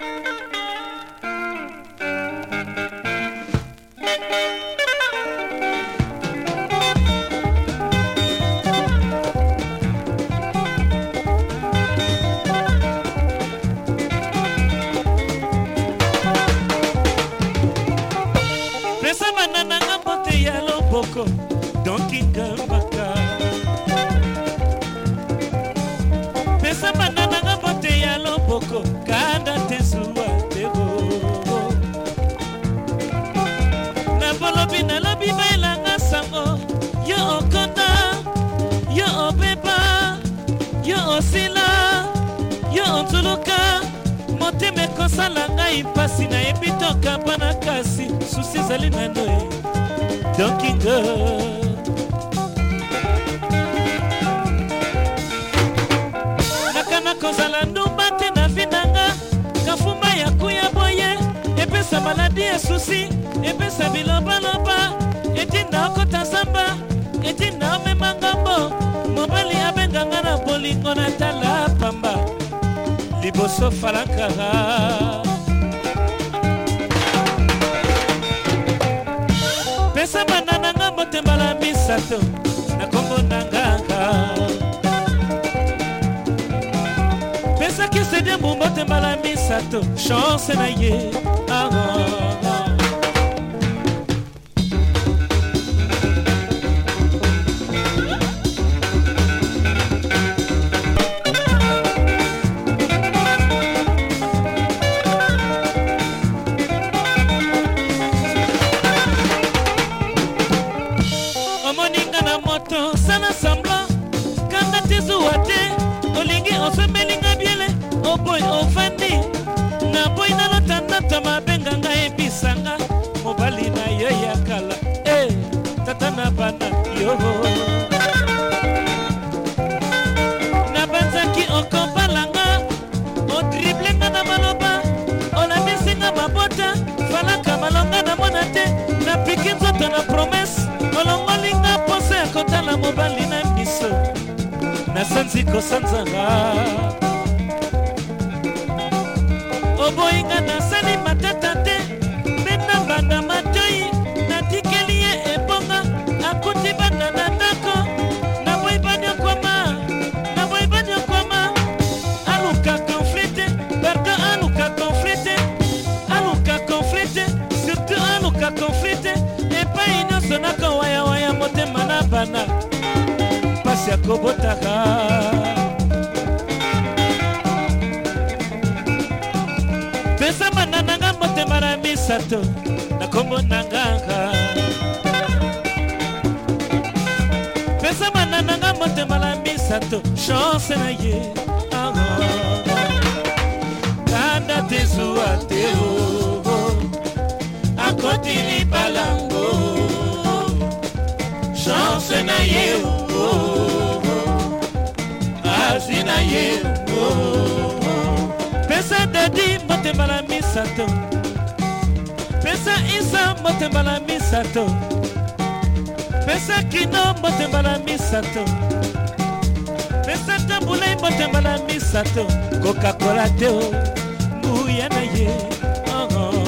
thank you kosala ngai mpasi nayebi tokamba na kasi susi ezali nano e. donkingo nakana kozala ndumba te na vi nanga kafumba ya kuya boye epesa maladi esusi epesa bilobaloba etinda okota zamba etinda omema ngambo mobali abenganga na bolingo na tala liboso falakara pesa banda nanga motembala misato na kombo nangaka pesaki sedembu motembala misato chance na ye aaa ah, ah. ah. osepeli nga biele oboy of kosanzanga oboyinga nasali matata te mpe na banda matoi natikeli ye ebonga akuti banda na ndako naboyi baniokwama naboyi baniokwama aluka conflit te barka aluka conflit te aluka conflit te surtout aluka conflit te epai nyonso nakowayawaya motema na banda pasi akobotaka misato na kombo na nganga pesa manananga motema la misato chanse na ye kanda tezuwa te oo akoti libalango chanse na ye azwi na ye pesa dadi motema la misato pesa isa motema na misato pesa kino motema na misato pesa tambulai motema na misato kokakola te o nguya na ye kana oh,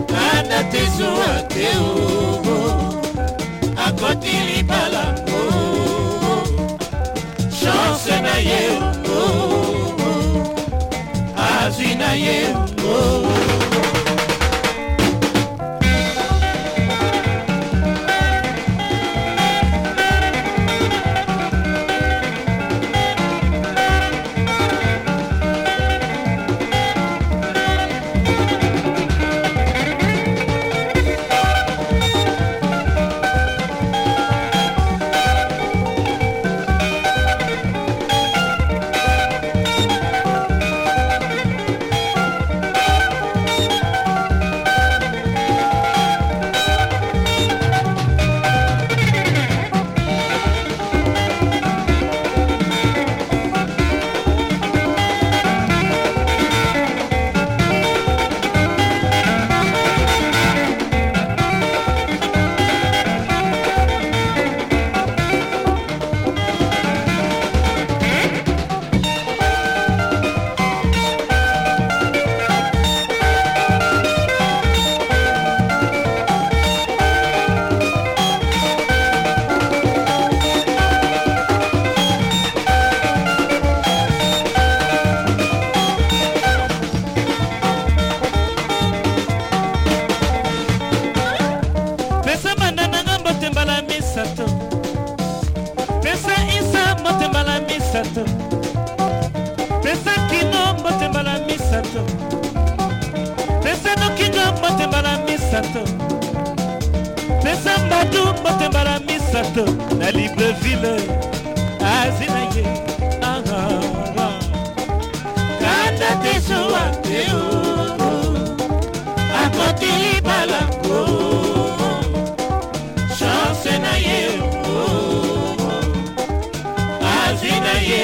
oh, oh. tezuwa te o akoti libalango chance na ye azwi na ye motemba na misato na libreville azi na ye aaa ah, ah, ah. kanda tesuwa teo akoti libalako chance na ye azi na ye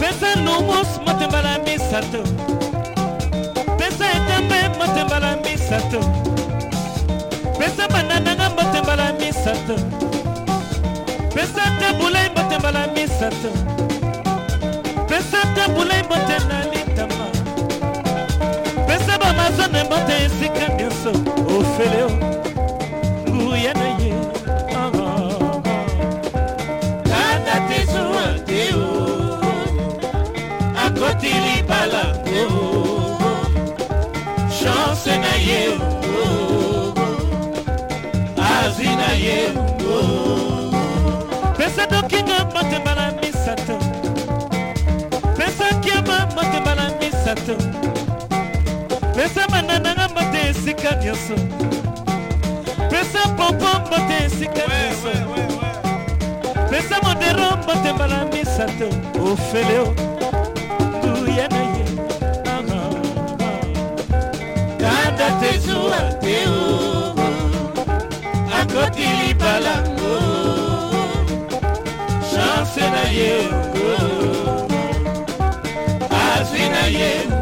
pesa nomos motemba na misato pesa etembe motemba na misato pesa te bulai bote mbala misato pesa te bulai bote na litama pesa bamazone bote esika nyonso ofeleo nguya na ye tanda tizuatiwo akotili esika nyonso pesa popo mbote esika nyonso pesa modero mbote mbala misato ofeleo nguya na ye kanda tezuwa te akoti libalango chance na ye azwi na ye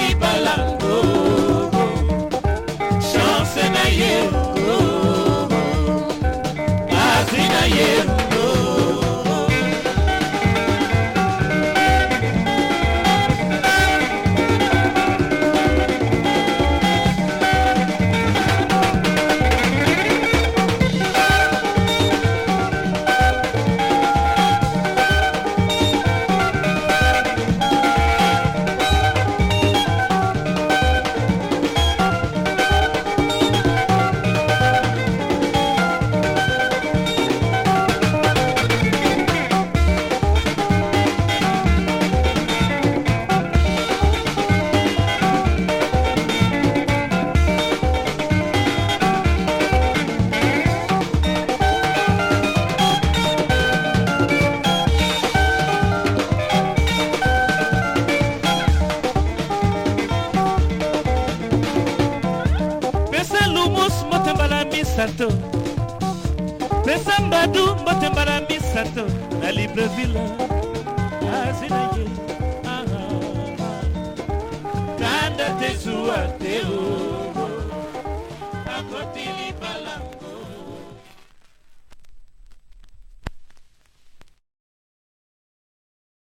na libreville azinaki ah, tanda ah, ah, tezuwa